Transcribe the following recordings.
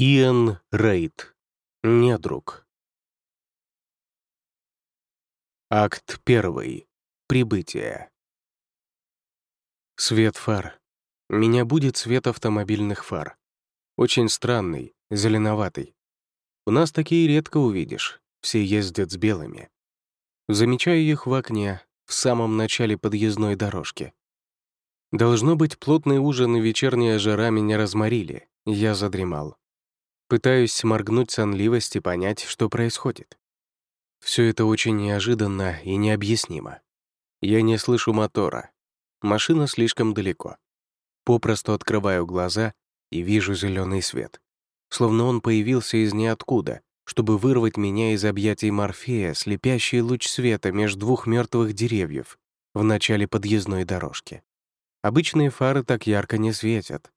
Иэн Рейд. Недруг. Акт первый. Прибытие. Свет фар. Меня будет свет автомобильных фар. Очень странный, зеленоватый. У нас такие редко увидишь, все ездят с белыми. Замечаю их в окне, в самом начале подъездной дорожки. Должно быть, плотный ужин и вечерняя жара меня разморили, я задремал. Пытаюсь сморгнуть сонливость и понять, что происходит. Все это очень неожиданно и необъяснимо. Я не слышу мотора. Машина слишком далеко. Попросту открываю глаза и вижу зеленый свет. Словно он появился из ниоткуда, чтобы вырвать меня из объятий Морфея, слепящий луч света между двух мертвых деревьев в начале подъездной дорожки. Обычные фары так ярко не светят.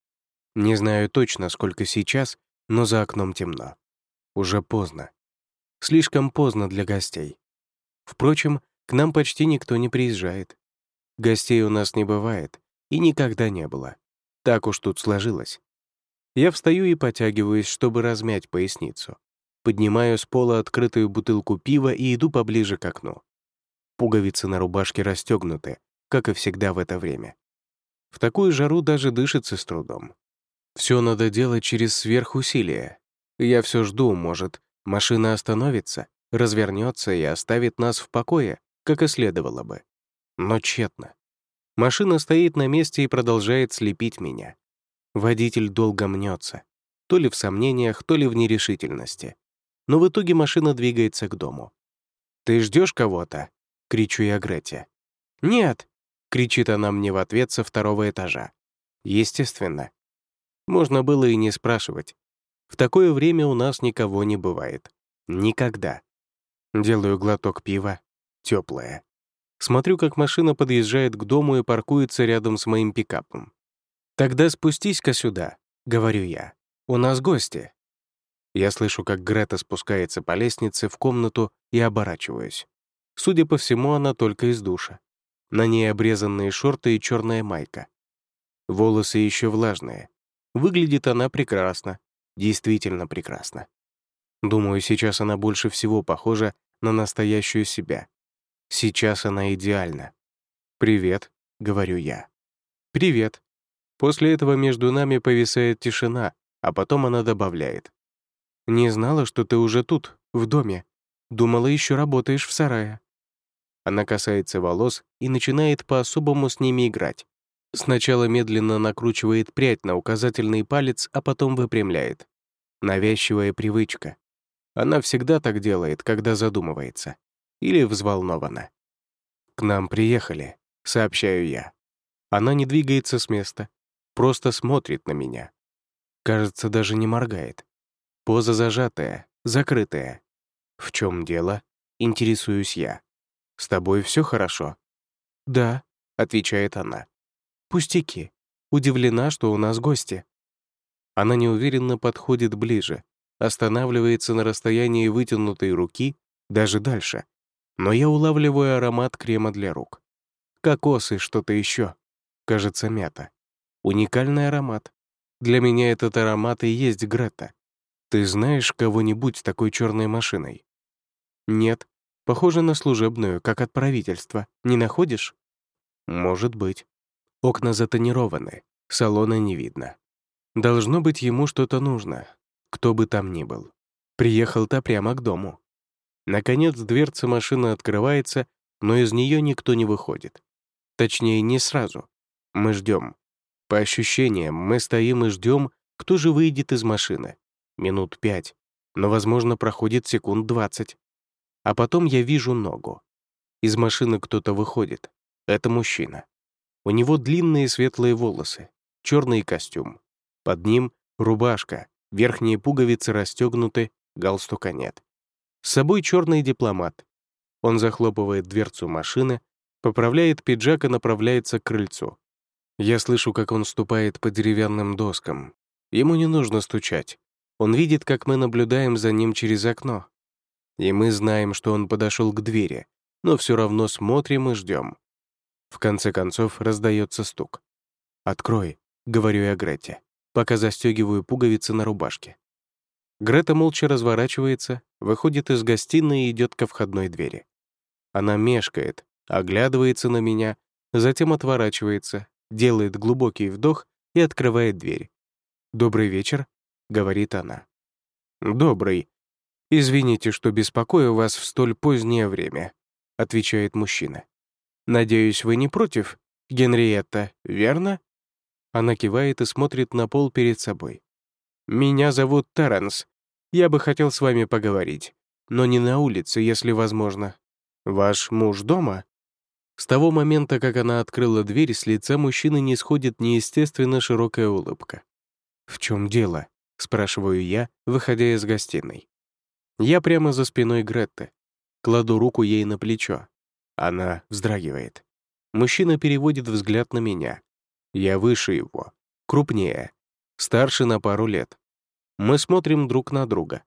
Не знаю точно, сколько сейчас, но за окном темно. Уже поздно. Слишком поздно для гостей. Впрочем, к нам почти никто не приезжает. Гостей у нас не бывает и никогда не было. Так уж тут сложилось. Я встаю и потягиваюсь, чтобы размять поясницу. Поднимаю с пола открытую бутылку пива и иду поближе к окну. Пуговицы на рубашке расстегнуты, как и всегда в это время. В такую жару даже дышится с трудом. Все надо делать через сверхусилие. Я все жду, может, машина остановится, развернется и оставит нас в покое, как и следовало бы. Но тщетно. Машина стоит на месте и продолжает слепить меня. Водитель долго мнется, то ли в сомнениях, то ли в нерешительности. Но в итоге машина двигается к дому. «Ты ждешь кого-то?» — кричу я Грете. «Нет!» — кричит она мне в ответ со второго этажа. Естественно, можно было и не спрашивать. В такое время у нас никого не бывает. Никогда. Делаю глоток пива. Теплое. Смотрю, как машина подъезжает к дому и паркуется рядом с моим пикапом. «Тогда спустись-ка сюда», — говорю я. «У нас гости». Я слышу, как Грета спускается по лестнице в комнату и оборачиваюсь. Судя по всему, она только из душа. На ней обрезанные шорты и черная майка. Волосы еще влажные, Выглядит она прекрасно, действительно прекрасно. Думаю, сейчас она больше всего похожа на настоящую себя. Сейчас она идеальна. «Привет», — говорю я. «Привет». После этого между нами повисает тишина, а потом она добавляет. «Не знала, что ты уже тут, в доме. Думала, еще работаешь в сарае». Она касается волос и начинает по-особому с ними играть. Сначала медленно накручивает прядь на указательный палец, а потом выпрямляет. Навязчивая привычка. Она всегда так делает, когда задумывается. Или взволнована. «К нам приехали», — сообщаю я. Она не двигается с места, просто смотрит на меня. Кажется, даже не моргает. Поза зажатая, закрытая. «В чем дело?» — интересуюсь я. «С тобой все хорошо?» «Да», — отвечает она. «Пустяки. Удивлена, что у нас гости». Она неуверенно подходит ближе, останавливается на расстоянии вытянутой руки, даже дальше. Но я улавливаю аромат крема для рук. Кокос и что-то еще. Кажется, мята. Уникальный аромат. Для меня этот аромат и есть Грета. Ты знаешь кого-нибудь с такой черной машиной? Нет. Похоже на служебную, как от правительства. Не находишь? Может быть. Окна затонированы, салона не видно. Должно быть, ему что-то нужно, кто бы там ни был. Приехал-то прямо к дому. Наконец, дверца машины открывается, но из нее никто не выходит. Точнее, не сразу. Мы ждем. По ощущениям, мы стоим и ждем, кто же выйдет из машины. Минут пять, но, возможно, проходит секунд двадцать. А потом я вижу ногу. Из машины кто-то выходит. Это мужчина. У него длинные светлые волосы, черный костюм. Под ним рубашка, верхние пуговицы расстегнуты, галстука нет. С собой черный дипломат. Он захлопывает дверцу машины, поправляет пиджак и направляется к крыльцу. Я слышу, как он ступает по деревянным доскам. Ему не нужно стучать. Он видит, как мы наблюдаем за ним через окно. И мы знаем, что он подошел к двери, но все равно смотрим и ждем. В конце концов раздается стук. «Открой», — говорю я Грете, пока застегиваю пуговицы на рубашке. Грета молча разворачивается, выходит из гостиной и идет ко входной двери. Она мешкает, оглядывается на меня, затем отворачивается, делает глубокий вдох и открывает дверь. «Добрый вечер», — говорит она. «Добрый. Извините, что беспокою вас в столь позднее время», — отвечает мужчина. «Надеюсь, вы не против, Генриетта, верно?» Она кивает и смотрит на пол перед собой. «Меня зовут Терренс. Я бы хотел с вами поговорить, но не на улице, если возможно. Ваш муж дома?» С того момента, как она открыла дверь, с лица мужчины не сходит неестественно широкая улыбка. «В чем дело?» — спрашиваю я, выходя из гостиной. Я прямо за спиной Гретты. Кладу руку ей на плечо. Она вздрагивает. Мужчина переводит взгляд на меня. Я выше его, крупнее, старше на пару лет. Мы смотрим друг на друга.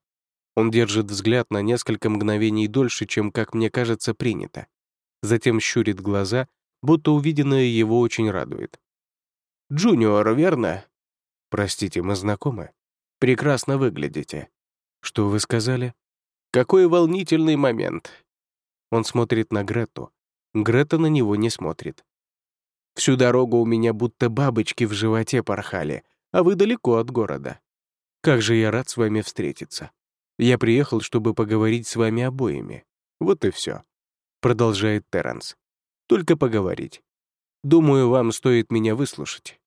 Он держит взгляд на несколько мгновений дольше, чем, как мне кажется, принято. Затем щурит глаза, будто увиденное его очень радует. «Джуниор, верно?» «Простите, мы знакомы?» «Прекрасно выглядите». «Что вы сказали?» «Какой волнительный момент!» Он смотрит на Грету. Грета на него не смотрит. «Всю дорогу у меня будто бабочки в животе порхали, а вы далеко от города. Как же я рад с вами встретиться. Я приехал, чтобы поговорить с вами обоими. Вот и все. Продолжает Терренс. Только поговорить. Думаю, вам стоит меня выслушать.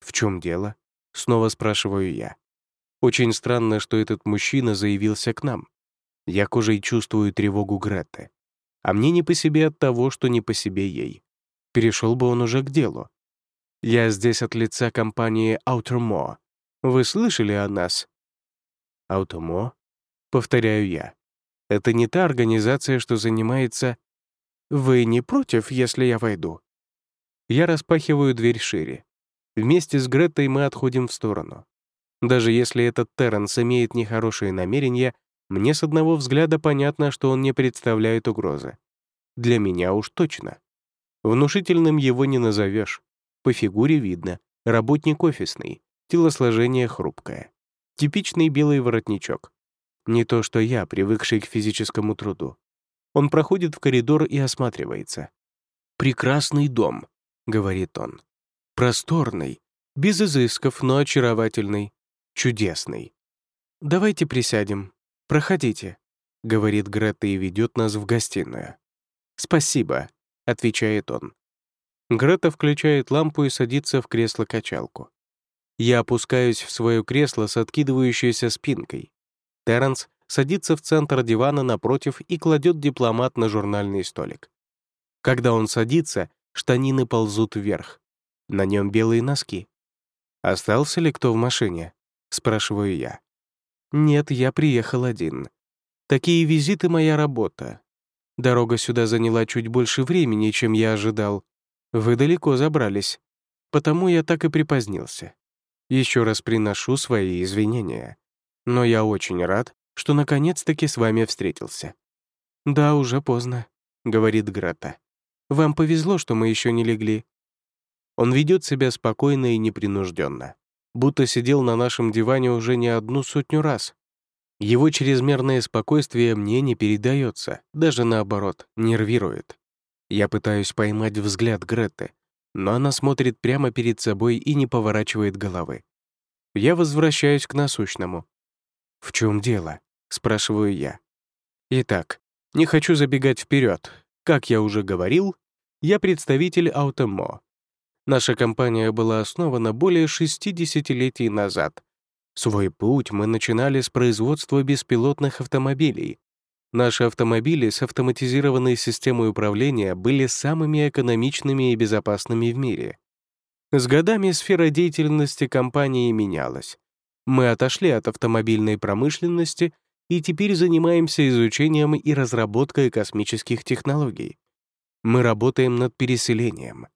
В чем дело? Снова спрашиваю я. Очень странно, что этот мужчина заявился к нам. Я кожей чувствую тревогу Греты. А мне не по себе от того, что не по себе ей. Перешел бы он уже к делу. Я здесь от лица компании Outermo. Вы слышали о нас? Outermo? Повторяю я. Это не та организация, что занимается... Вы не против, если я войду? Я распахиваю дверь шире. Вместе с Гретой мы отходим в сторону. Даже если этот Терренс имеет нехорошие намерения, мне с одного взгляда понятно, что он не представляет угрозы. Для меня уж точно. Внушительным его не назовешь. По фигуре видно. Работник офисный, телосложение хрупкое. Типичный белый воротничок. Не то, что я, привыкший к физическому труду. Он проходит в коридор и осматривается. «Прекрасный дом», — говорит он. Просторный, без изысков, но очаровательный, чудесный. «Давайте присядем. Проходите», — говорит Грета и ведет нас в гостиную. «Спасибо», — отвечает он. Грета включает лампу и садится в кресло-качалку. Я опускаюсь в свое кресло с откидывающейся спинкой. Терренс садится в центр дивана напротив и кладет дипломат на журнальный столик. Когда он садится, штанины ползут вверх. На нем белые носки. «Остался ли кто в машине?» — спрашиваю я. «Нет, я приехал один. Такие визиты — моя работа. Дорога сюда заняла чуть больше времени, чем я ожидал. Вы далеко забрались, потому я так и припозднился. Еще раз приношу свои извинения. Но я очень рад, что наконец-таки с вами встретился». «Да, уже поздно», — говорит Грата. «Вам повезло, что мы еще не легли. Он ведет себя спокойно и непринужденно, будто сидел на нашем диване уже не одну сотню раз. Его чрезмерное спокойствие мне не передается, даже наоборот, нервирует. Я пытаюсь поймать взгляд Гретты, но она смотрит прямо перед собой и не поворачивает головы. Я возвращаюсь к насущному. «В чем дело?» — спрашиваю я. Итак, не хочу забегать вперед. Как я уже говорил, я представитель Аутомо, Наша компания была основана более 60-летий назад. Свой путь мы начинали с производства беспилотных автомобилей. Наши автомобили с автоматизированной системой управления были самыми экономичными и безопасными в мире. С годами сфера деятельности компании менялась. Мы отошли от автомобильной промышленности и теперь занимаемся изучением и разработкой космических технологий. Мы работаем над переселением.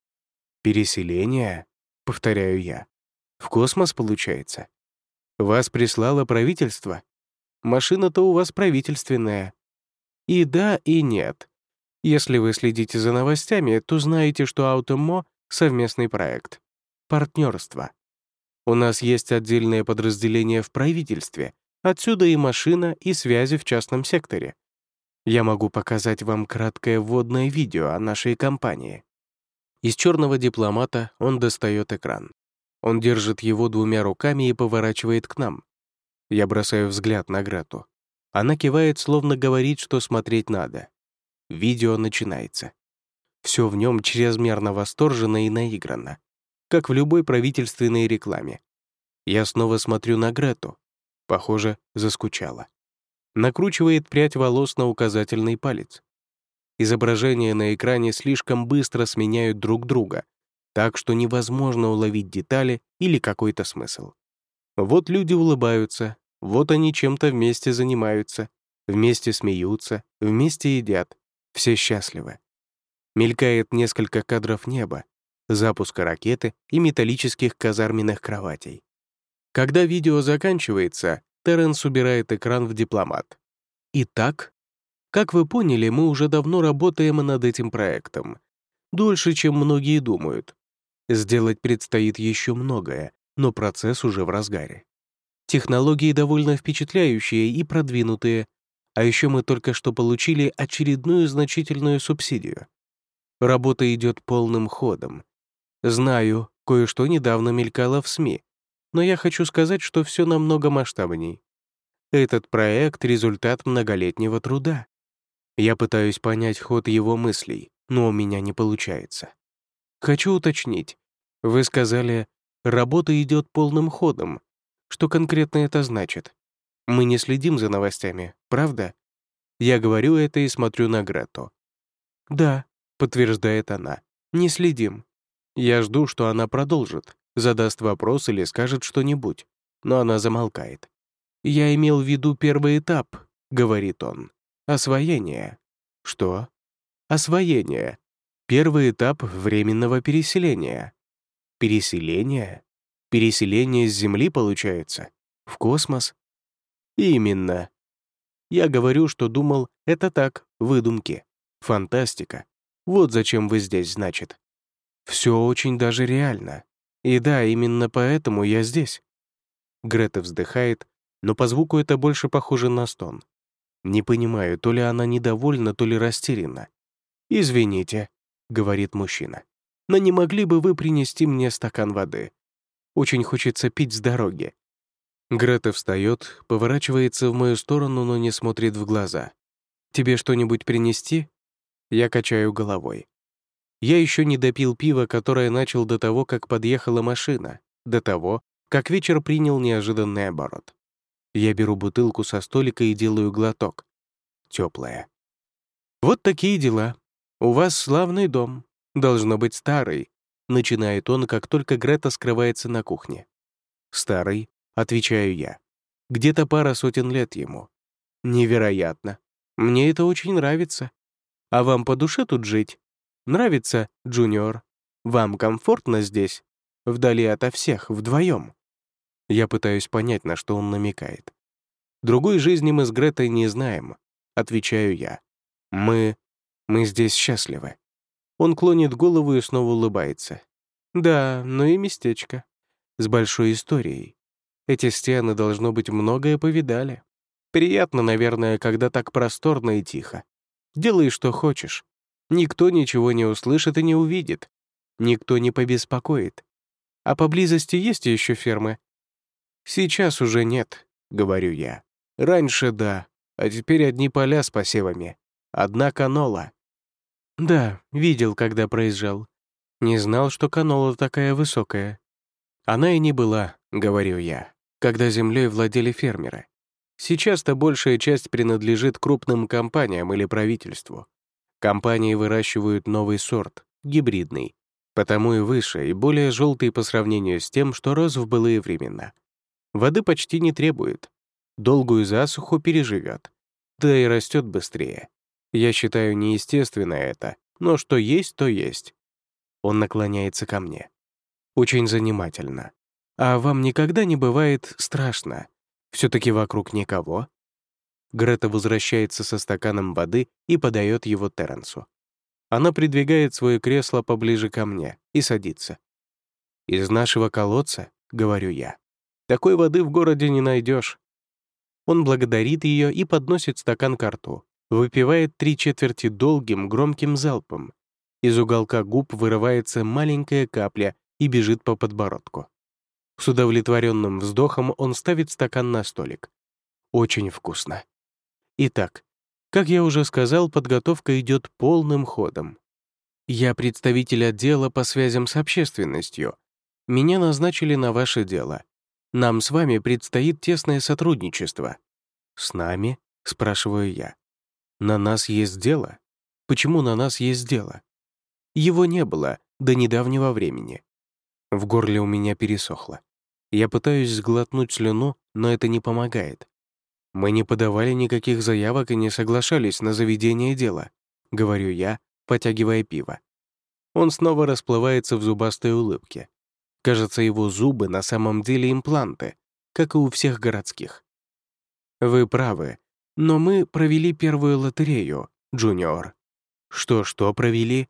«Переселение?» — повторяю я. «В космос, получается? Вас прислало правительство? Машина-то у вас правительственная». И да, и нет. Если вы следите за новостями, то знаете, что Аутомо — совместный проект. Партнерство. У нас есть отдельное подразделение в правительстве, Отсюда и машина, и связи в частном секторе. Я могу показать вам краткое вводное видео о нашей компании. Из черного дипломата он достает экран. Он держит его двумя руками и поворачивает к нам. Я бросаю взгляд на Грету. Она кивает, словно говорит, что смотреть надо. Видео начинается. Все в нем чрезмерно восторженно и наигранно, как в любой правительственной рекламе. Я снова смотрю на Грету. Похоже, заскучала. Накручивает прядь волос на указательный палец. Изображения на экране слишком быстро сменяют друг друга, так что невозможно уловить детали или какой-то смысл. Вот люди улыбаются, вот они чем-то вместе занимаются, вместе смеются, вместе едят, все счастливы. Мелькает несколько кадров неба, запуска ракеты и металлических казарменных кроватей. Когда видео заканчивается, Терренс убирает экран в дипломат. Итак, как вы поняли, мы уже давно работаем над этим проектом. Дольше, чем многие думают. Сделать предстоит еще многое, но процесс уже в разгаре. Технологии довольно впечатляющие и продвинутые, а еще мы только что получили очередную значительную субсидию. Работа идет полным ходом. Знаю, кое-что недавно мелькало в СМИ, но я хочу сказать, что все намного масштабней. Этот проект — результат многолетнего труда. Я пытаюсь понять ход его мыслей, но у меня не получается. Хочу уточнить. Вы сказали, работа идет полным ходом. Что конкретно это значит? Мы не следим за новостями, правда? Я говорю это и смотрю на Грету. «Да», — подтверждает она, — «не следим». Я жду, что она продолжит, задаст вопрос или скажет что-нибудь, но она замолкает. «Я имел в виду первый этап», — говорит он. «Освоение». «Что?» «Освоение. Первый этап временного переселения». «Переселение?» Переселение с Земли, получается? В космос? Именно. Я говорю, что думал, это так, выдумки. Фантастика. Вот зачем вы здесь, значит. Все очень даже реально. И да, именно поэтому я здесь. Грета вздыхает, но по звуку это больше похоже на стон. Не понимаю, то ли она недовольна, то ли растеряна. «Извините», — говорит мужчина, «но не могли бы вы принести мне стакан воды? Очень хочется пить с дороги». Грета встает, поворачивается в мою сторону, но не смотрит в глаза. «Тебе что-нибудь принести?» Я качаю головой. Я еще не допил пива, которое начал до того, как подъехала машина, до того, как вечер принял неожиданный оборот. Я беру бутылку со столика и делаю глоток. Теплая. «Вот такие дела. У вас славный дом. Должно быть старый, Начинает он, как только Грета скрывается на кухне. «Старый», — отвечаю я. «Где-то пара сотен лет ему». «Невероятно. Мне это очень нравится. А вам по душе тут жить? Нравится, Джуниор? Вам комфортно здесь? Вдали ото всех, вдвоем?» Я пытаюсь понять, на что он намекает. «Другой жизни мы с Гретой не знаем», — отвечаю я. «Мы... мы здесь счастливы». Он клонит голову и снова улыбается. «Да, ну и местечко. С большой историей. Эти стены, должно быть, многое повидали. Приятно, наверное, когда так просторно и тихо. Делай, что хочешь. Никто ничего не услышит и не увидит. Никто не побеспокоит. А поблизости есть еще фермы? Сейчас уже нет, говорю я. Раньше да, а теперь одни поля с посевами. Одна канола. «Да, видел, когда проезжал. Не знал, что канола такая высокая». «Она и не была», — говорю я, когда землей владели фермеры. Сейчас-то большая часть принадлежит крупным компаниям или правительству. Компании выращивают новый сорт, гибридный, потому и выше, и более желтый по сравнению с тем, что рос в былые времена. Воды почти не требует. Долгую засуху переживет. Да и растет быстрее. Я считаю неестественно это, но что есть, то есть. Он наклоняется ко мне. Очень занимательно. А вам никогда не бывает страшно? все таки вокруг никого? Грета возвращается со стаканом воды и подает его Терренсу. Она придвигает свое кресло поближе ко мне и садится. «Из нашего колодца», — говорю я, — «такой воды в городе не найдешь. Он благодарит ее и подносит стакан к рту, выпивает три четверти долгим, громким залпом. Из уголка губ вырывается маленькая капля и бежит по подбородку. С удовлетворенным вздохом он ставит стакан на столик. Очень вкусно. Итак, как я уже сказал, подготовка идет полным ходом. Я представитель отдела по связям с общественностью. Меня назначили на ваше дело. Нам с вами предстоит тесное сотрудничество. С нами? спрашиваю я. На нас есть дело? Почему на нас есть дело? Его не было до недавнего времени. В горле у меня пересохло. Я пытаюсь сглотнуть слюну, но это не помогает. Мы не подавали никаких заявок и не соглашались на заведение дела, говорю я, потягивая пиво. Он снова расплывается в зубастой улыбке. Кажется, его зубы на самом деле импланты, как и у всех городских. Вы правы, но мы провели первую лотерею, Джуниор. Что-что провели?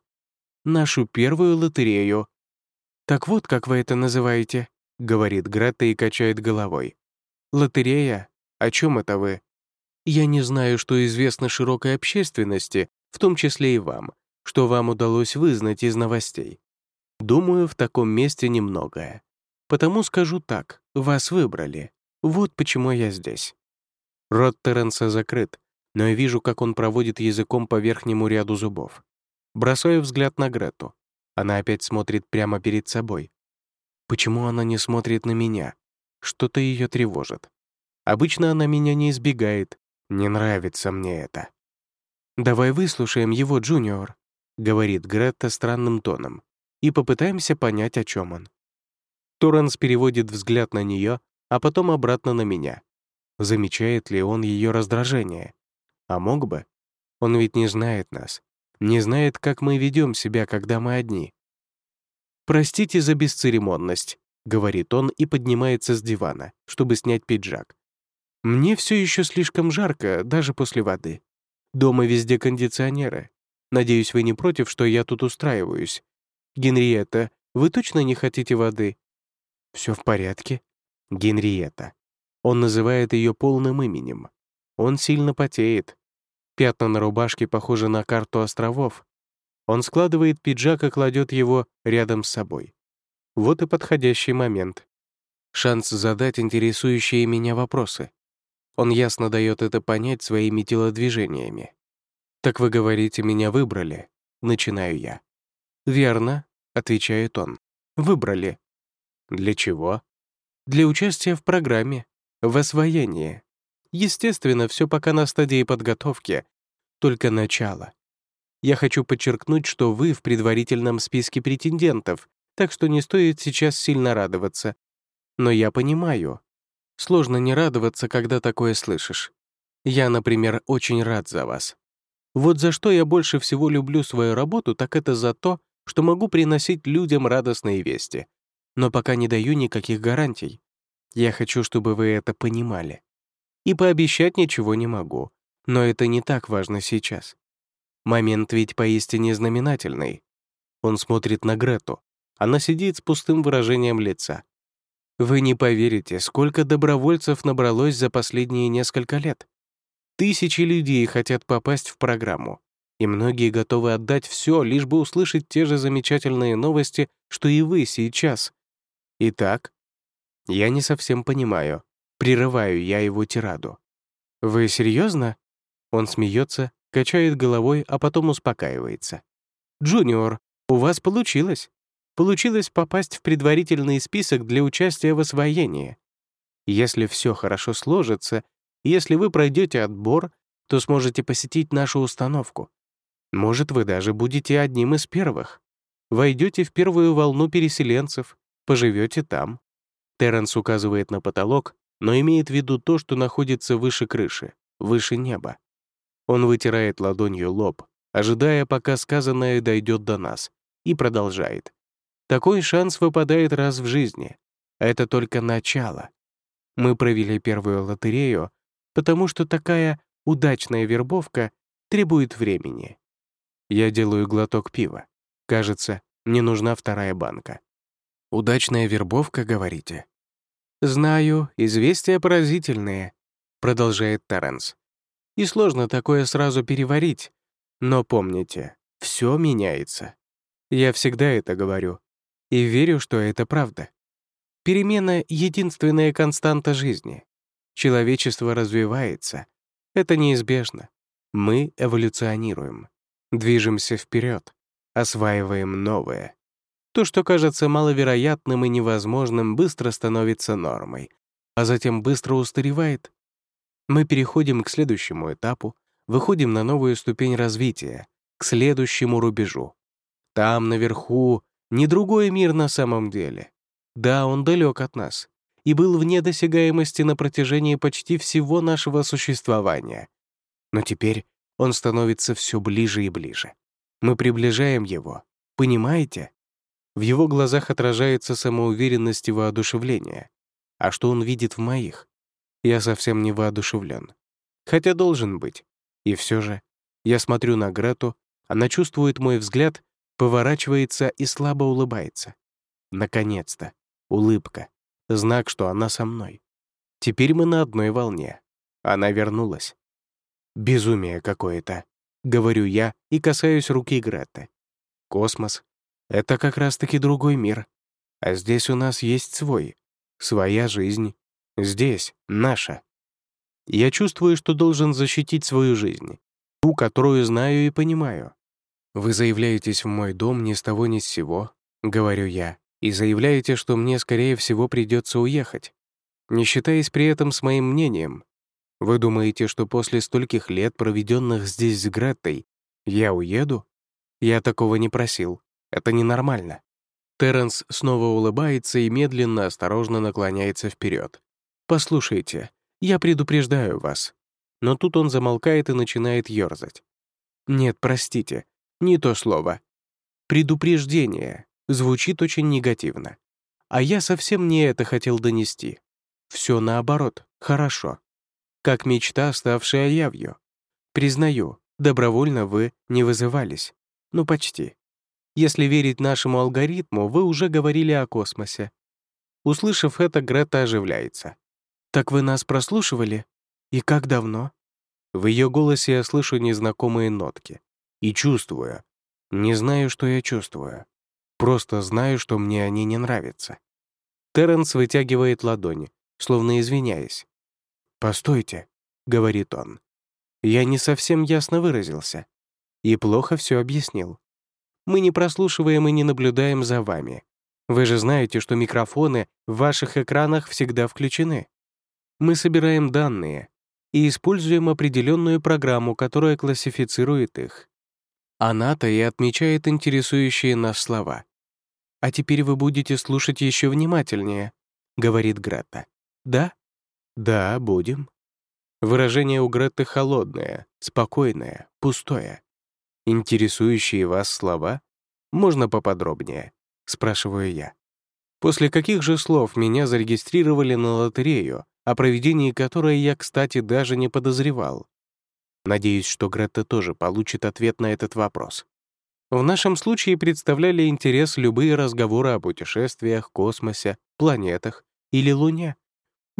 Нашу первую лотерею. Так вот, как вы это называете, говорит Гретта и качает головой. Лотерея? О чем это вы? Я не знаю, что известно широкой общественности, в том числе и вам, что вам удалось вызнать из новостей. Думаю, в таком месте немногое. Потому скажу так, вас выбрали. Вот почему я здесь. Рот Терренса закрыт, но я вижу, как он проводит языком по верхнему ряду зубов. Бросаю взгляд на Грету. Она опять смотрит прямо перед собой. Почему она не смотрит на меня? Что-то ее тревожит. Обычно она меня не избегает. Не нравится мне это. «Давай выслушаем его, Джуниор», — говорит Гретта странным тоном и попытаемся понять, о чем он. Торренс переводит взгляд на нее, а потом обратно на меня. Замечает ли он ее раздражение? А мог бы? Он ведь не знает нас. Не знает, как мы ведем себя, когда мы одни. «Простите за бесцеремонность», — говорит он и поднимается с дивана, чтобы снять пиджак. «Мне все еще слишком жарко, даже после воды. Дома везде кондиционеры. Надеюсь, вы не против, что я тут устраиваюсь. «Генриетта, вы точно не хотите воды?» «Все в порядке?» «Генриетта». Он называет ее полным именем. Он сильно потеет. Пятна на рубашке похожи на карту островов. Он складывает пиджак и кладет его рядом с собой. Вот и подходящий момент. Шанс задать интересующие меня вопросы. Он ясно дает это понять своими телодвижениями. «Так вы говорите, меня выбрали?» — начинаю я. «Верно», — отвечает он. «Выбрали». «Для чего?» «Для участия в программе, в освоении. Естественно, все пока на стадии подготовки, только начало. Я хочу подчеркнуть, что вы в предварительном списке претендентов, так что не стоит сейчас сильно радоваться. Но я понимаю. Сложно не радоваться, когда такое слышишь. Я, например, очень рад за вас. Вот за что я больше всего люблю свою работу, так это за то, что могу приносить людям радостные вести, но пока не даю никаких гарантий. Я хочу, чтобы вы это понимали. И пообещать ничего не могу, но это не так важно сейчас. Момент ведь поистине знаменательный. Он смотрит на Грету. Она сидит с пустым выражением лица. Вы не поверите, сколько добровольцев набралось за последние несколько лет. Тысячи людей хотят попасть в программу и многие готовы отдать все, лишь бы услышать те же замечательные новости, что и вы сейчас. Итак, я не совсем понимаю. Прерываю я его тираду. «Вы серьезно? Он смеется, качает головой, а потом успокаивается. «Джуниор, у вас получилось. Получилось попасть в предварительный список для участия в освоении. Если все хорошо сложится, если вы пройдете отбор, то сможете посетить нашу установку. Может, вы даже будете одним из первых. Войдете в первую волну переселенцев, поживете там. Терренс указывает на потолок, но имеет в виду то, что находится выше крыши, выше неба. Он вытирает ладонью лоб, ожидая, пока сказанное дойдет до нас, и продолжает. Такой шанс выпадает раз в жизни. Это только начало. Мы провели первую лотерею, потому что такая удачная вербовка требует времени. Я делаю глоток пива. Кажется, не нужна вторая банка. Удачная вербовка, говорите? Знаю, известия поразительные. продолжает Терренс. «И сложно такое сразу переварить. Но помните, все меняется. Я всегда это говорю. И верю, что это правда. Перемена — единственная константа жизни. Человечество развивается. Это неизбежно. Мы эволюционируем, движемся вперед, осваиваем новое. То, что кажется маловероятным и невозможным, быстро становится нормой, а затем быстро устаревает. Мы переходим к следующему этапу, выходим на новую ступень развития, к следующему рубежу. Там, наверху, не другой мир на самом деле. Да, он далек от нас и был вне досягаемости на протяжении почти всего нашего существования. Но теперь он становится все ближе и ближе. Мы приближаем его. Понимаете? В его глазах отражается самоуверенность и воодушевление. А что он видит в моих? Я совсем не воодушевлен. Хотя должен быть. И все же я смотрю на Грету, она чувствует мой взгляд, поворачивается и слабо улыбается. Наконец-то. Улыбка. Знак, что она со мной. Теперь мы на одной волне. Она вернулась. Безумие какое-то, говорю я и касаюсь руки Греты. Космос — это как раз-таки другой мир. А здесь у нас есть свой, своя жизнь. Здесь наша. Я чувствую, что должен защитить свою жизнь, ту, которую знаю и понимаю. Вы заявляетесь в мой дом ни с того ни с сего, говорю я, и заявляете, что мне, скорее всего, придется уехать, не считаясь при этом с моим мнением, вы думаете, что после стольких лет, проведенных здесь с Греттой, я уеду? Я такого не просил. Это ненормально. Терренс снова улыбается и медленно, осторожно наклоняется вперед. «Послушайте, я предупреждаю вас». Но тут он замолкает и начинает ёрзать. «Нет, простите, не то слово. Предупреждение звучит очень негативно. А я совсем не это хотел донести. Все наоборот, хорошо как мечта, ставшая явью. Признаю, добровольно вы не вызывались. Ну, почти. Если верить нашему алгоритму, вы уже говорили о космосе. Услышав это, Грета оживляется. «Так вы нас прослушивали? И как давно?» В ее голосе я слышу незнакомые нотки. И чувствую. Не знаю, что я чувствую. Просто знаю, что мне они не нравятся. Терренс вытягивает ладони, словно извиняясь. «Постойте», — говорит он. «Я не совсем ясно выразился и плохо все объяснил. Мы не прослушиваем и не наблюдаем за вами. Вы же знаете, что микрофоны в ваших экранах всегда включены. Мы собираем данные и используем определенную программу, которая классифицирует их. Она-то и отмечает интересующие нас слова. «А теперь вы будете слушать еще внимательнее», — говорит Грета. «Да?» «Да, будем». Выражение у Гретты холодное, спокойное, пустое. «Интересующие вас слова? Можно поподробнее?» — спрашиваю я. После каких же слов меня зарегистрировали на лотерею, о проведении которой я, кстати, даже не подозревал? Надеюсь, что Гретта тоже получит ответ на этот вопрос. В нашем случае представляли интерес любые разговоры о путешествиях, космосе, планетах или Луне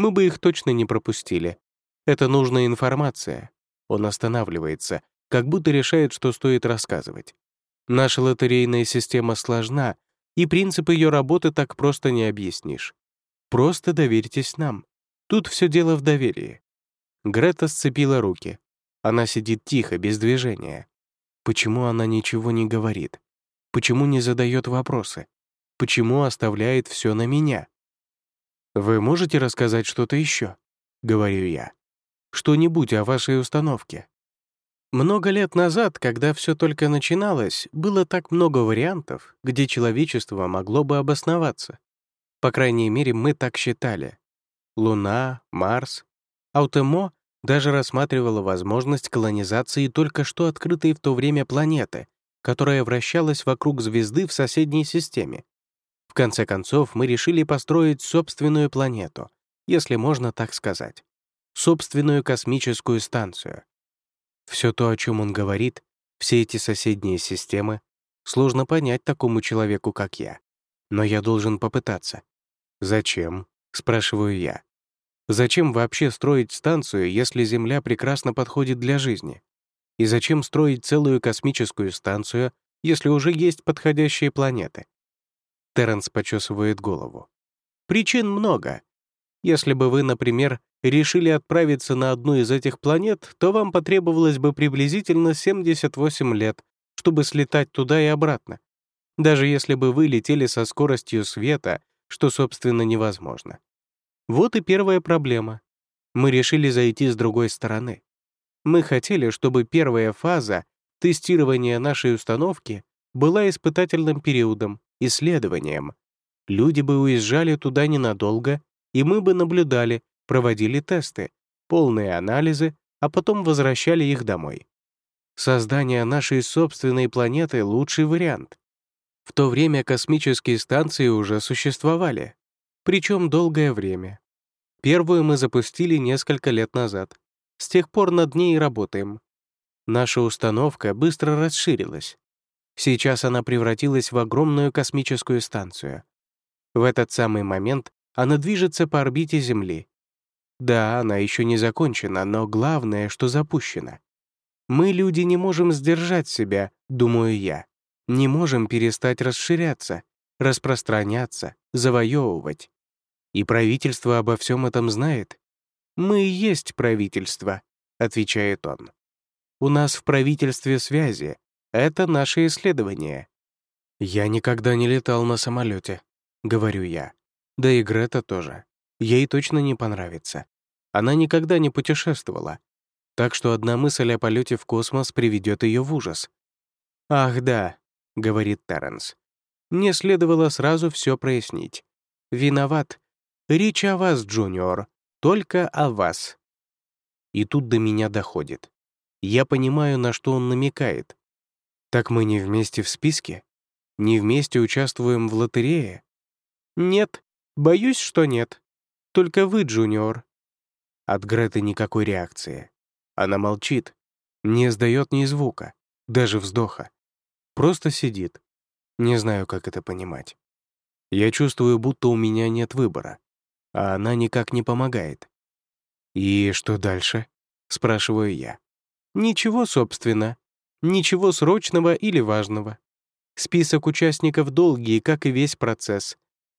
мы бы их точно не пропустили. Это нужная информация. Он останавливается, как будто решает, что стоит рассказывать. Наша лотерейная система сложна, и принцип ее работы так просто не объяснишь. Просто доверьтесь нам. Тут все дело в доверии. Грета сцепила руки. Она сидит тихо, без движения. Почему она ничего не говорит? Почему не задает вопросы? Почему оставляет все на меня? «Вы можете рассказать что-то еще?» — говорю я. «Что-нибудь о вашей установке?» Много лет назад, когда все только начиналось, было так много вариантов, где человечество могло бы обосноваться. По крайней мере, мы так считали. Луна, Марс. Аутемо даже рассматривала возможность колонизации только что открытой в то время планеты, которая вращалась вокруг звезды в соседней системе. В конце концов, мы решили построить собственную планету, если можно так сказать. Собственную космическую станцию. Все то, о чем он говорит, все эти соседние системы, сложно понять такому человеку, как я. Но я должен попытаться. «Зачем?» — спрашиваю я. Зачем вообще строить станцию, если Земля прекрасно подходит для жизни? И зачем строить целую космическую станцию, если уже есть подходящие планеты? Терренс почесывает голову. Причин много. Если бы вы, например, решили отправиться на одну из этих планет, то вам потребовалось бы приблизительно 78 лет, чтобы слетать туда и обратно. Даже если бы вы летели со скоростью света, что, собственно, невозможно. Вот и первая проблема. Мы решили зайти с другой стороны. Мы хотели, чтобы первая фаза тестирования нашей установки была испытательным периодом, исследованием. Люди бы уезжали туда ненадолго, и мы бы наблюдали, проводили тесты, полные анализы, а потом возвращали их домой. Создание нашей собственной планеты — лучший вариант. В то время космические станции уже существовали, причем долгое время. Первую мы запустили несколько лет назад. С тех пор над ней работаем. Наша установка быстро расширилась. Сейчас она превратилась в огромную космическую станцию. В этот самый момент она движется по орбите Земли. Да, она еще не закончена, но главное, что запущена. Мы, люди, не можем сдержать себя, думаю я. Не можем перестать расширяться, распространяться, завоевывать. И правительство обо всем этом знает. «Мы и есть правительство», — отвечает он. «У нас в правительстве связи. Это наше исследование». «Я никогда не летал на самолете, говорю я. Да и Грета тоже. Ей точно не понравится. Она никогда не путешествовала. Так что одна мысль о полете в космос приведет ее в ужас. «Ах, да», — говорит Терренс. «Мне следовало сразу все прояснить. Виноват. Речь о вас, Джуниор. Только о вас». И тут до меня доходит. Я понимаю, на что он намекает. Так мы не вместе в списке? Не вместе участвуем в лотерее? Нет, боюсь, что нет. Только вы, Джуниор. От Греты никакой реакции. Она молчит, не издает ни звука, даже вздоха. Просто сидит. Не знаю, как это понимать. Я чувствую, будто у меня нет выбора, а она никак не помогает. «И что дальше?» — спрашиваю я. «Ничего, собственно. Ничего срочного или важного. Список участников долгий, как и весь процесс.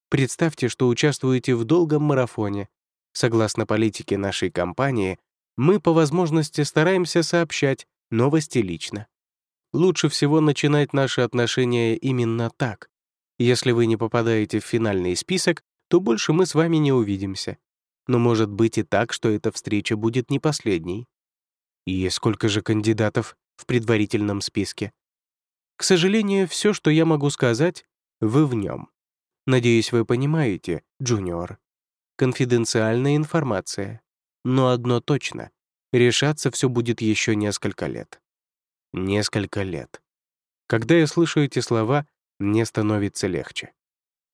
Представьте, что участвуете в долгом марафоне. Согласно политике нашей компании, мы по возможности стараемся сообщать новости лично. Лучше всего начинать наши отношения именно так. Если вы не попадаете в финальный список, то больше мы с вами не увидимся. Но может быть и так, что эта встреча будет не последней. И сколько же кандидатов в предварительном списке? К сожалению, все, что я могу сказать, вы в нем. Надеюсь, вы понимаете, Джуниор. Конфиденциальная информация. Но одно точно — решаться все будет еще несколько лет. Несколько лет. Когда я слышу эти слова, мне становится легче.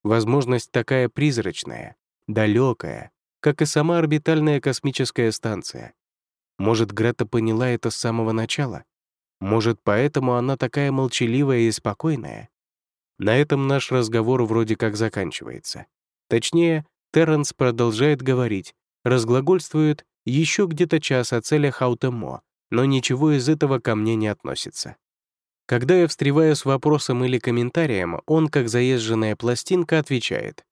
Возможность такая призрачная, далекая, как и сама орбитальная космическая станция. Может, Грета поняла это с самого начала? Может, поэтому она такая молчаливая и спокойная? На этом наш разговор вроде как заканчивается. Точнее, Терренс продолжает говорить, разглагольствует еще где-то час о целях Аутемо, но ничего из этого ко мне не относится. Когда я встреваю с вопросом или комментарием, он, как заезженная пластинка, отвечает.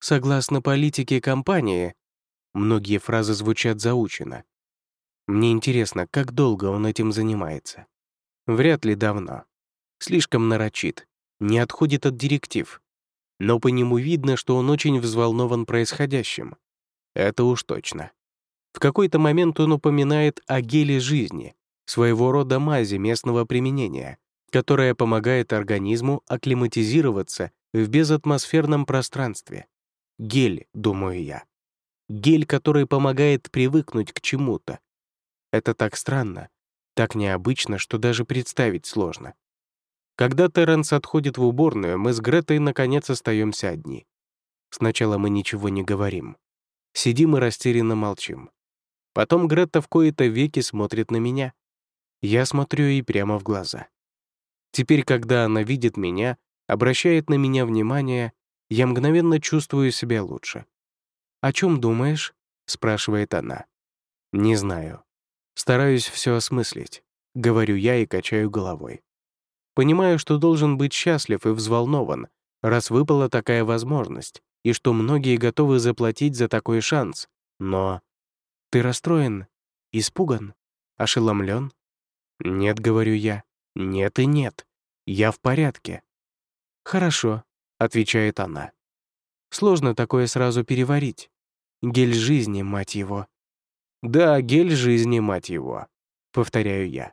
Согласно политике компании, многие фразы звучат заучено. Мне интересно, как долго он этим занимается. Вряд ли давно. Слишком нарочит, не отходит от директив. Но по нему видно, что он очень взволнован происходящим. Это уж точно. В какой-то момент он упоминает о геле жизни, своего рода мази местного применения, которая помогает организму акклиматизироваться в безатмосферном пространстве. Гель, думаю я. Гель, который помогает привыкнуть к чему-то. Это так странно, так необычно, что даже представить сложно. Когда Терренс отходит в уборную, мы с Гретой наконец остаемся одни. Сначала мы ничего не говорим. Сидим и растерянно молчим. Потом Гретта в кои-то веки смотрит на меня. Я смотрю ей прямо в глаза. Теперь, когда она видит меня, обращает на меня внимание, я мгновенно чувствую себя лучше. «О чем думаешь?» — спрашивает она. «Не знаю. Стараюсь все осмыслить», — говорю я и качаю головой. Понимаю, что должен быть счастлив и взволнован, раз выпала такая возможность, и что многие готовы заплатить за такой шанс. Но ты расстроен, испуган, ошеломлен? Нет, говорю я. Нет и нет. Я в порядке. Хорошо, отвечает она. Сложно такое сразу переварить. Гель жизни, мать его. Да, гель жизни, мать его. Повторяю я.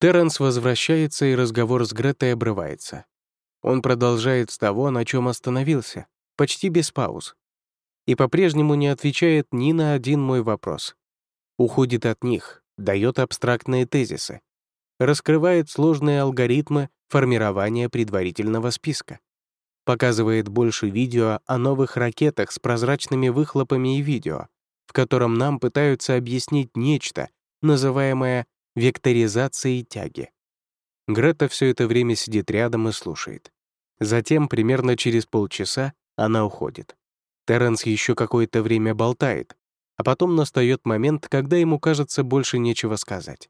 Терренс возвращается, и разговор с Гретой обрывается. Он продолжает с того, на чем остановился, почти без пауз. И по-прежнему не отвечает ни на один мой вопрос. Уходит от них, дает абстрактные тезисы, раскрывает сложные алгоритмы формирования предварительного списка, показывает больше видео о новых ракетах с прозрачными выхлопами и видео, в котором нам пытаются объяснить нечто, называемое векторизацией тяги. Грета все это время сидит рядом и слушает. Затем, примерно через полчаса, она уходит. Терренс еще какое-то время болтает, а потом настает момент, когда ему кажется больше нечего сказать.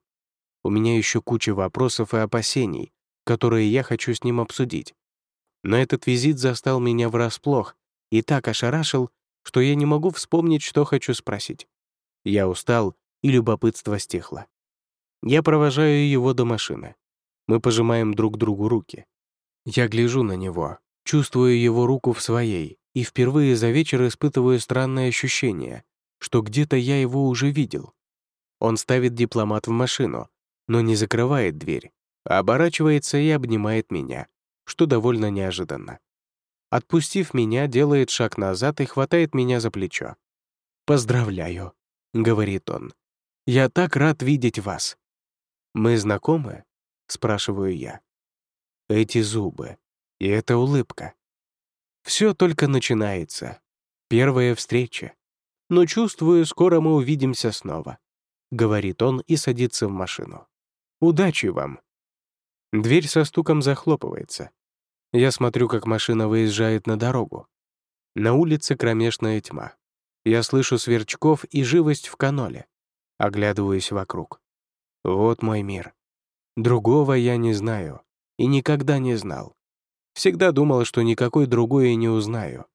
У меня еще куча вопросов и опасений, которые я хочу с ним обсудить. Но этот визит застал меня врасплох и так ошарашил, что я не могу вспомнить, что хочу спросить. Я устал, и любопытство стихло. Я провожаю его до машины. Мы пожимаем друг другу руки. Я гляжу на него, чувствую его руку в своей, и впервые за вечер испытываю странное ощущение, что где-то я его уже видел. Он ставит дипломат в машину, но не закрывает дверь, а оборачивается и обнимает меня, что довольно неожиданно. Отпустив меня, делает шаг назад и хватает меня за плечо. «Поздравляю», — говорит он. «Я так рад видеть вас. «Мы знакомы?» — спрашиваю я. Эти зубы и эта улыбка. Все только начинается. Первая встреча. Но чувствую, скоро мы увидимся снова», — говорит он и садится в машину. «Удачи вам!» Дверь со стуком захлопывается. Я смотрю, как машина выезжает на дорогу. На улице кромешная тьма. Я слышу сверчков и живость в каноле. Оглядываюсь вокруг. Вот мой мир. Другого я не знаю и никогда не знал. Всегда думал, что никакой другой и не узнаю.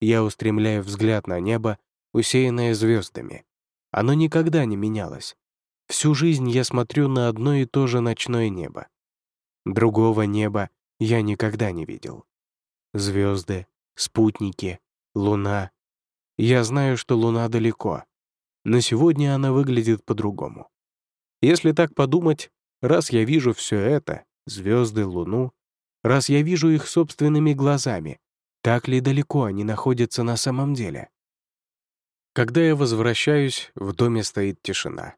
Я устремляю взгляд на небо, усеянное звездами. Оно никогда не менялось. Всю жизнь я смотрю на одно и то же ночное небо. Другого неба я никогда не видел. Звезды, спутники, луна. Я знаю, что луна далеко, но сегодня она выглядит по-другому. Если так подумать, раз я вижу все это, звезды, луну, раз я вижу их собственными глазами, так ли далеко они находятся на самом деле? Когда я возвращаюсь, в доме стоит тишина.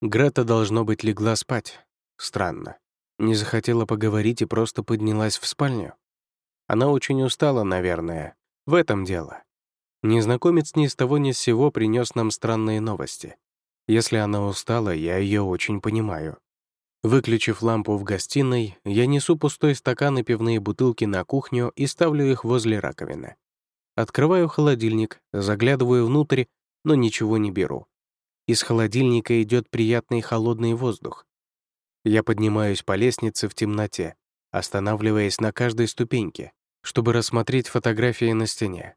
Грета, должно быть, легла спать. Странно. Не захотела поговорить и просто поднялась в спальню. Она очень устала, наверное. В этом дело. Незнакомец ни с того ни с сего принес нам странные новости. Если она устала, я ее очень понимаю. Выключив лампу в гостиной, я несу пустой стакан и пивные бутылки на кухню и ставлю их возле раковины. Открываю холодильник, заглядываю внутрь, но ничего не беру. Из холодильника идет приятный холодный воздух. Я поднимаюсь по лестнице в темноте, останавливаясь на каждой ступеньке, чтобы рассмотреть фотографии на стене.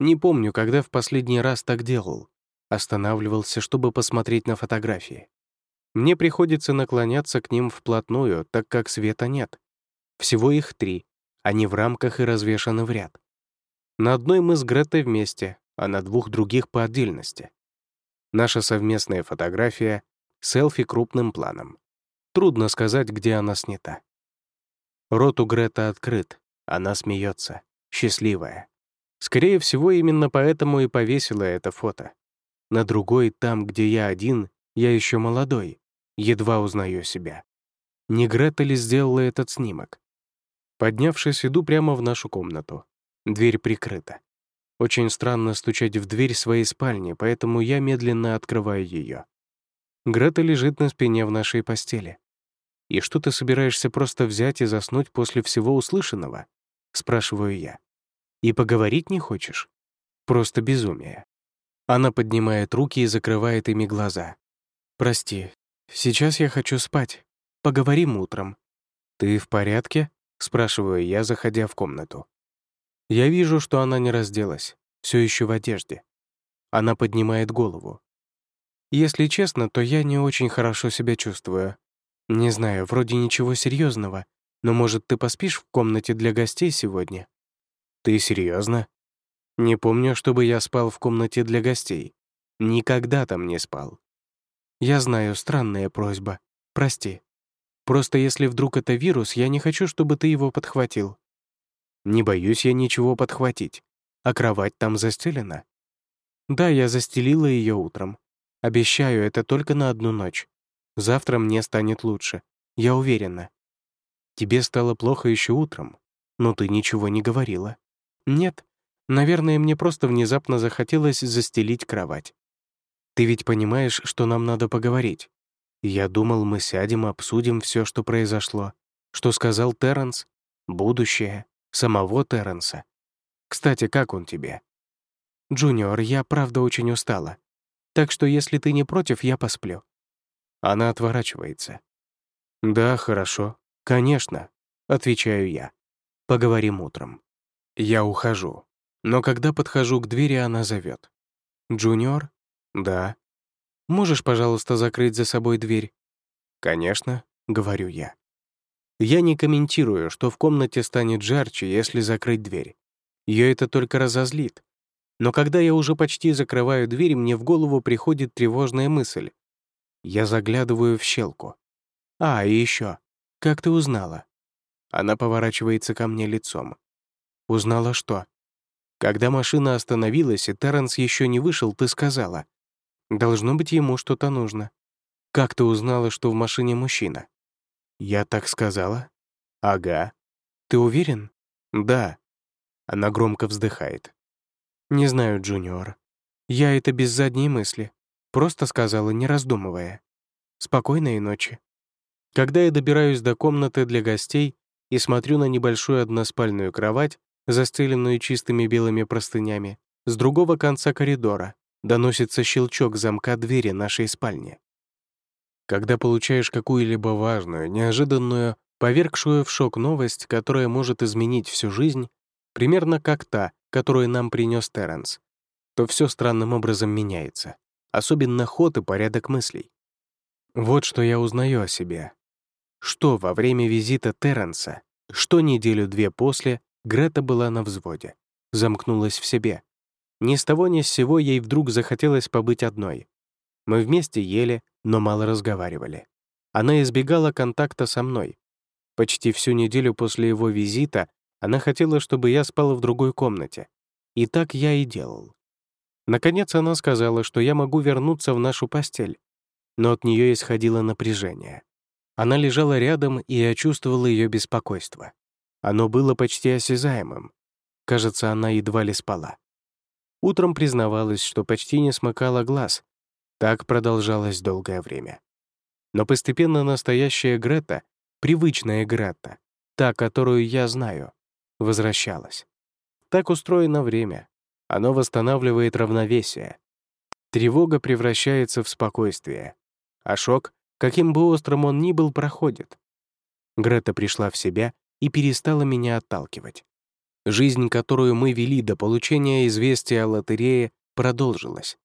Не помню, когда в последний раз так делал. Останавливался, чтобы посмотреть на фотографии. Мне приходится наклоняться к ним вплотную, так как света нет. Всего их три. Они в рамках и развешаны в ряд. На одной мы с Гретой вместе, а на двух других по отдельности. Наша совместная фотография — селфи крупным планом. Трудно сказать, где она снята. Рот у Грета открыт, она смеется, счастливая. Скорее всего, именно поэтому и повесила это фото. На другой, там, где я один, я еще молодой, едва узнаю себя. Не Грета ли сделала этот снимок? Поднявшись, иду прямо в нашу комнату. Дверь прикрыта. Очень странно стучать в дверь своей спальни, поэтому я медленно открываю ее. Грета лежит на спине в нашей постели. «И что ты собираешься просто взять и заснуть после всего услышанного?» — спрашиваю я. «И поговорить не хочешь? Просто безумие». Она поднимает руки и закрывает ими глаза. «Прости, сейчас я хочу спать. Поговорим утром». «Ты в порядке?» — спрашиваю я, заходя в комнату. Я вижу, что она не разделась, все еще в одежде. Она поднимает голову. Если честно, то я не очень хорошо себя чувствую. Не знаю, вроде ничего серьезного, но может ты поспишь в комнате для гостей сегодня? Ты серьезно? Не помню, чтобы я спал в комнате для гостей. Никогда там не спал. Я знаю, странная просьба. Прости. Просто если вдруг это вирус, я не хочу, чтобы ты его подхватил. Не боюсь я ничего подхватить. А кровать там застелена? Да, я застелила ее утром. Обещаю, это только на одну ночь. Завтра мне станет лучше. Я уверена. Тебе стало плохо еще утром, но ты ничего не говорила. Нет, наверное, мне просто внезапно захотелось застелить кровать. Ты ведь понимаешь, что нам надо поговорить. Я думал, мы сядем обсудим все, что произошло. Что сказал Терренс, будущее, самого Терренса. Кстати, как он тебе? Джуниор, я правда очень устала. Так что если ты не против, я посплю. Она отворачивается. «Да, хорошо. Конечно», — отвечаю я. «Поговорим утром». Я ухожу. Но когда подхожу к двери, она зовет. «Джуниор?» «Да». «Можешь, пожалуйста, закрыть за собой дверь?» «Конечно», — говорю я. Я не комментирую, что в комнате станет жарче, если закрыть дверь. Ее это только разозлит. Но когда я уже почти закрываю дверь, мне в голову приходит тревожная мысль. Я заглядываю в щелку. «А, и еще. Как ты узнала?» Она поворачивается ко мне лицом. «Узнала что?» «Когда машина остановилась, и Терренс еще не вышел, ты сказала. Должно быть, ему что-то нужно. Как ты узнала, что в машине мужчина?» «Я так сказала?» «Ага». «Ты уверен?» «Да». Она громко вздыхает. «Не знаю, Джуниор. Я это без задней мысли. Просто сказала, не раздумывая. Спокойной ночи. Когда я добираюсь до комнаты для гостей и смотрю на небольшую односпальную кровать, застеленную чистыми белыми простынями, с другого конца коридора доносится щелчок замка двери нашей спальни. Когда получаешь какую-либо важную, неожиданную, повергшую в шок новость, которая может изменить всю жизнь, примерно как та, которую нам принес Терренс, то все странным образом меняется особенно ход и порядок мыслей. Вот что я узнаю о себе. Что во время визита Терренса, что неделю-две после, Грета была на взводе, замкнулась в себе. Ни с того ни с сего ей вдруг захотелось побыть одной. Мы вместе ели, но мало разговаривали. Она избегала контакта со мной. Почти всю неделю после его визита она хотела, чтобы я спал в другой комнате. И так я и делал. Наконец она сказала, что я могу вернуться в нашу постель, но от нее исходило напряжение. Она лежала рядом, и я чувствовал ее беспокойство. Оно было почти осязаемым. Кажется, она едва ли спала. Утром признавалась, что почти не смыкала глаз. Так продолжалось долгое время. Но постепенно настоящая Грета, привычная Грета, та, которую я знаю, возвращалась. Так устроено время. Оно восстанавливает равновесие. Тревога превращается в спокойствие. А шок, каким бы острым он ни был, проходит. Грета пришла в себя и перестала меня отталкивать. Жизнь, которую мы вели до получения известия о лотерее, продолжилась.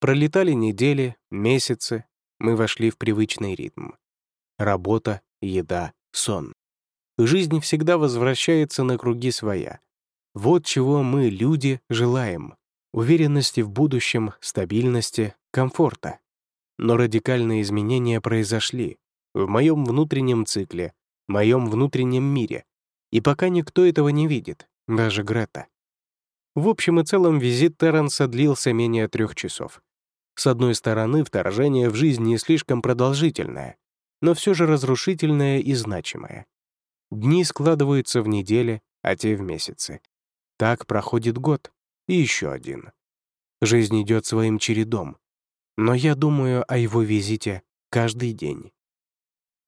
Пролетали недели, месяцы, мы вошли в привычный ритм. Работа, еда, сон. Жизнь всегда возвращается на круги своя, вот чего мы, люди, желаем. Уверенности в будущем, стабильности, комфорта. Но радикальные изменения произошли в моем внутреннем цикле, моем внутреннем мире. И пока никто этого не видит, даже Грета. В общем и целом визит Терренса длился менее трех часов. С одной стороны, вторжение в жизнь не слишком продолжительное, но все же разрушительное и значимое. Дни складываются в недели, а те в месяцы. Так проходит год, и еще один. Жизнь идет своим чередом, но я думаю о его визите каждый день.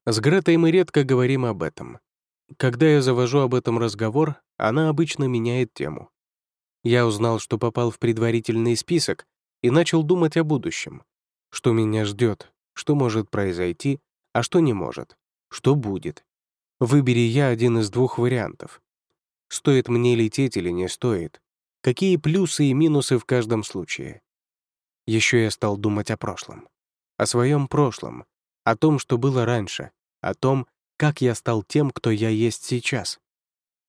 С Гретой мы редко говорим об этом. Когда я завожу об этом разговор, она обычно меняет тему. Я узнал, что попал в предварительный список, и начал думать о будущем. Что меня ждет, что может произойти, а что не может, что будет. Выбери я один из двух вариантов. Стоит мне лететь или не стоит? Какие плюсы и минусы в каждом случае? Еще я стал думать о прошлом. О своем прошлом, о том, что было раньше, о том, как я стал тем, кто я есть сейчас.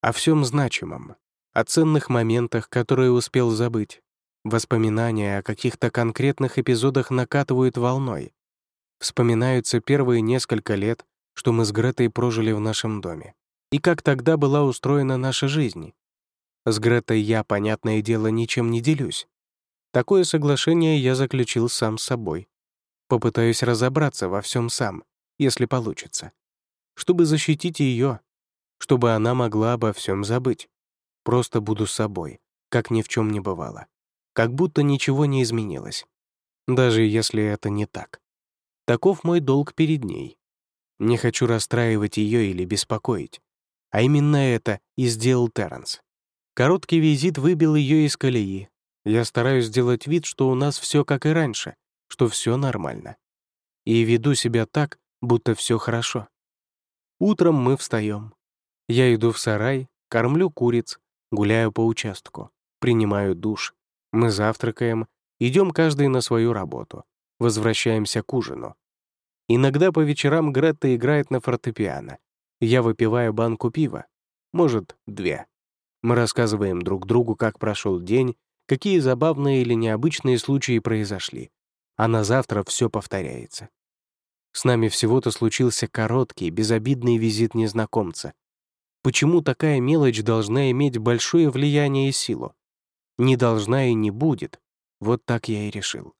О всем значимом, о ценных моментах, которые успел забыть. Воспоминания о каких-то конкретных эпизодах накатывают волной. Вспоминаются первые несколько лет, что мы с Гретой прожили в нашем доме. И как тогда была устроена наша жизнь. С Гретой я, понятное дело, ничем не делюсь. Такое соглашение я заключил сам с собой. Попытаюсь разобраться во всем сам, если получится. Чтобы защитить ее, чтобы она могла обо всем забыть. Просто буду собой, как ни в чем не бывало. Как будто ничего не изменилось. Даже если это не так. Таков мой долг перед ней. Не хочу расстраивать ее или беспокоить. А именно это и сделал Терренс. Короткий визит выбил ее из колеи. Я стараюсь сделать вид, что у нас все как и раньше, что все нормально. И веду себя так, будто все хорошо. Утром мы встаем. Я иду в сарай, кормлю куриц, гуляю по участку, принимаю душ. Мы завтракаем, идем каждый на свою работу, возвращаемся к ужину. Иногда по вечерам Гретта играет на фортепиано. Я выпиваю банку пива, может, две. Мы рассказываем друг другу, как прошел день, какие забавные или необычные случаи произошли. А на завтра все повторяется. С нами всего-то случился короткий, безобидный визит незнакомца, Почему такая мелочь должна иметь большое влияние и силу? Не должна и не будет. Вот так я и решил.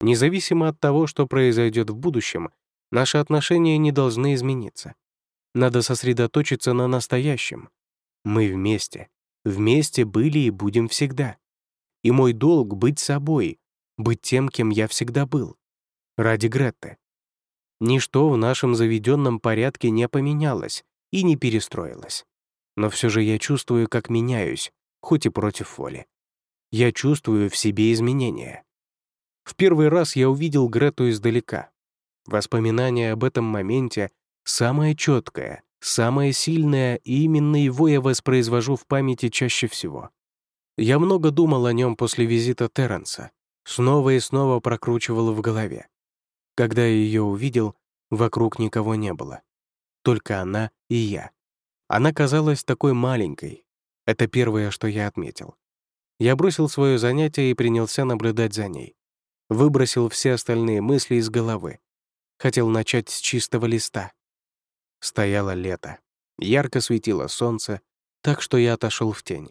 Независимо от того, что произойдет в будущем, наши отношения не должны измениться. Надо сосредоточиться на настоящем. Мы вместе. Вместе были и будем всегда. И мой долг — быть собой, быть тем, кем я всегда был. Ради Гретты. Ничто в нашем заведенном порядке не поменялось, и не перестроилась. Но все же я чувствую, как меняюсь, хоть и против воли. Я чувствую в себе изменения. В первый раз я увидел Грету издалека. Воспоминание об этом моменте самое четкое, самое сильное, и именно его я воспроизвожу в памяти чаще всего. Я много думал о нем после визита Терренса, снова и снова прокручивал в голове. Когда я ее увидел, вокруг никого не было. Только она и я. Она казалась такой маленькой. Это первое, что я отметил. Я бросил свое занятие и принялся наблюдать за ней. Выбросил все остальные мысли из головы. Хотел начать с чистого листа. Стояло лето. Ярко светило солнце, так что я отошел в тень.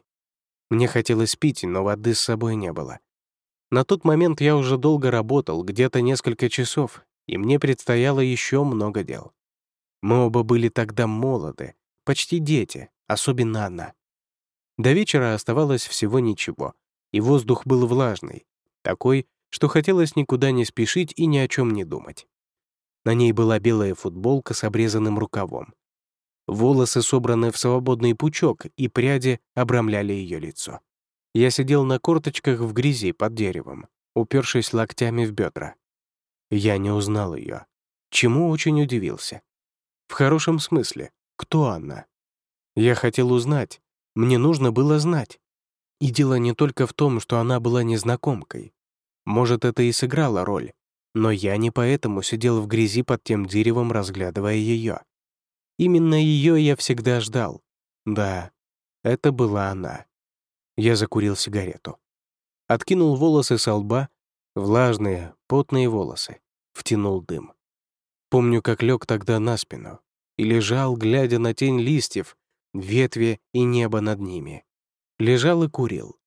Мне хотелось пить, но воды с собой не было. На тот момент я уже долго работал, где-то несколько часов, и мне предстояло еще много дел. Мы оба были тогда молоды, почти дети, особенно она. До вечера оставалось всего ничего, и воздух был влажный, такой, что хотелось никуда не спешить и ни о чем не думать. На ней была белая футболка с обрезанным рукавом. Волосы собраны в свободный пучок, и пряди обрамляли ее лицо. Я сидел на корточках в грязи под деревом, упершись локтями в бедра. Я не узнал ее, чему очень удивился. В хорошем смысле. Кто она? Я хотел узнать. Мне нужно было знать. И дело не только в том, что она была незнакомкой. Может, это и сыграло роль. Но я не поэтому сидел в грязи под тем деревом, разглядывая ее. Именно ее я всегда ждал. Да, это была она. Я закурил сигарету. Откинул волосы со лба, влажные, потные волосы, втянул дым. Помню, как лег тогда на спину и лежал, глядя на тень листьев, ветви и небо над ними. Лежал и курил.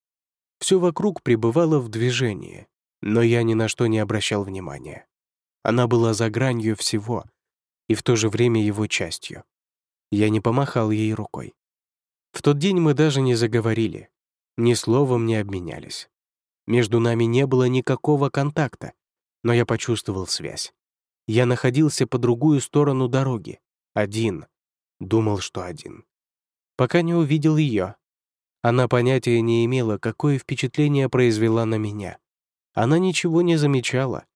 Все вокруг пребывало в движении, но я ни на что не обращал внимания. Она была за гранью всего и в то же время его частью. Я не помахал ей рукой. В тот день мы даже не заговорили, ни словом не обменялись. Между нами не было никакого контакта, но я почувствовал связь. Я находился по другую сторону дороги. Один. Думал, что один. Пока не увидел ее. Она понятия не имела, какое впечатление произвела на меня. Она ничего не замечала.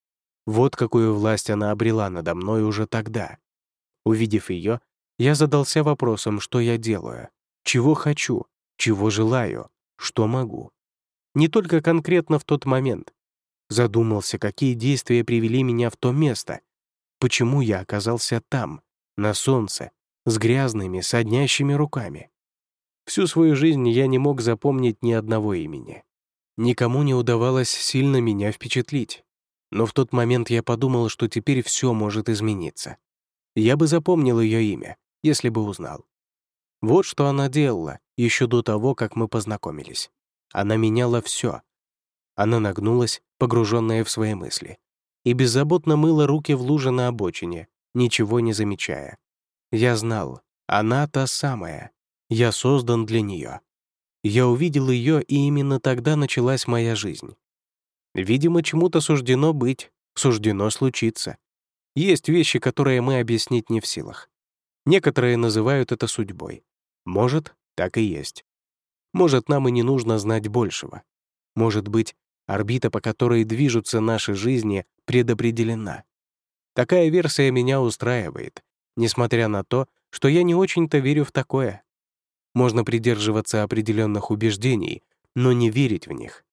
Вот какую власть она обрела надо мной уже тогда. Увидев ее, я задался вопросом, что я делаю, чего хочу, чего желаю, что могу. Не только конкретно в тот момент. Задумался, какие действия привели меня в то место, почему я оказался там, на солнце, с грязными, соднящими руками. Всю свою жизнь я не мог запомнить ни одного имени. Никому не удавалось сильно меня впечатлить. Но в тот момент я подумал, что теперь все может измениться. Я бы запомнил ее имя, если бы узнал. Вот что она делала еще до того, как мы познакомились. Она меняла все. Она нагнулась, погруженная в свои мысли, и беззаботно мыла руки в луже на обочине, ничего не замечая. Я знал, она та самая. Я создан для нее. Я увидел ее, и именно тогда началась моя жизнь. Видимо, чему-то суждено быть, суждено случиться. Есть вещи, которые мы объяснить не в силах. Некоторые называют это судьбой. Может, так и есть. Может, нам и не нужно знать большего. Может быть, орбита, по которой движутся наши жизни, предопределена. Такая версия меня устраивает, несмотря на то, что я не очень-то верю в такое. Можно придерживаться определенных убеждений, но не верить в них.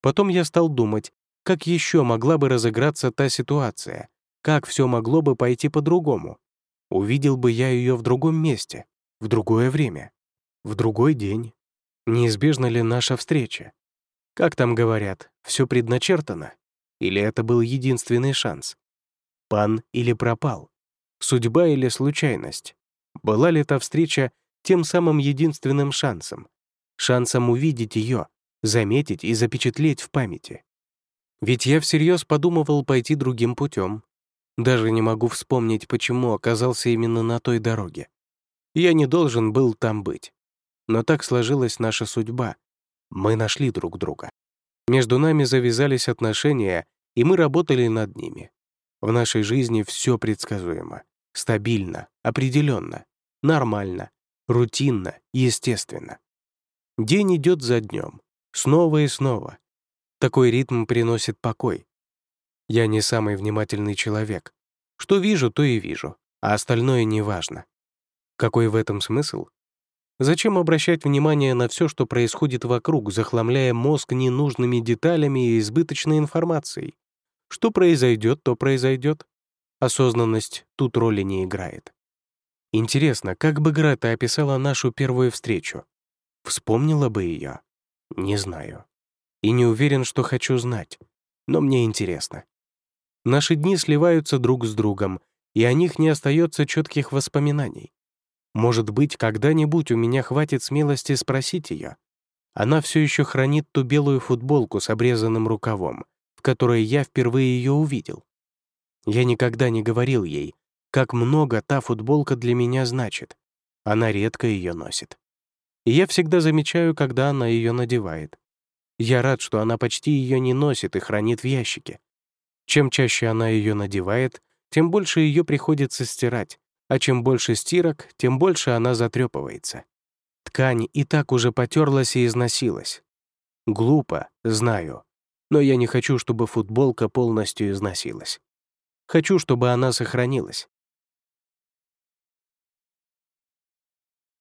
Потом я стал думать, как еще могла бы разыграться та ситуация, как все могло бы пойти по-другому. Увидел бы я ее в другом месте, в другое время, в другой день. Неизбежна ли наша встреча? Как там говорят, все предначертано? Или это был единственный шанс? Пан или пропал? Судьба или случайность? Была ли та встреча тем самым единственным шансом? Шансом увидеть ее, заметить и запечатлеть в памяти? Ведь я всерьез подумывал пойти другим путем. Даже не могу вспомнить, почему оказался именно на той дороге. Я не должен был там быть. Но так сложилась наша судьба. Мы нашли друг друга. Между нами завязались отношения, и мы работали над ними. В нашей жизни все предсказуемо, стабильно, определенно, нормально, рутинно, естественно. День идет за днем, снова и снова. Такой ритм приносит покой. Я не самый внимательный человек. Что вижу, то и вижу, а остальное не важно. Какой в этом смысл? Зачем обращать внимание на все, что происходит вокруг, захламляя мозг ненужными деталями и избыточной информацией? Что произойдет, то произойдет. Осознанность тут роли не играет. Интересно, как бы Грета описала нашу первую встречу? Вспомнила бы ее? Не знаю. И не уверен, что хочу знать. Но мне интересно. Наши дни сливаются друг с другом, и о них не остается четких воспоминаний. Может быть, когда-нибудь у меня хватит смелости спросить ее. Она все еще хранит ту белую футболку с обрезанным рукавом, в которой я впервые ее увидел. Я никогда не говорил ей, как много та футболка для меня значит. Она редко ее носит. И я всегда замечаю, когда она ее надевает. Я рад, что она почти ее не носит и хранит в ящике. Чем чаще она ее надевает, тем больше ее приходится стирать, а чем больше стирок, тем больше она затрепывается. Ткань и так уже потерлась и износилась. Глупо, знаю, но я не хочу, чтобы футболка полностью износилась. Хочу, чтобы она сохранилась.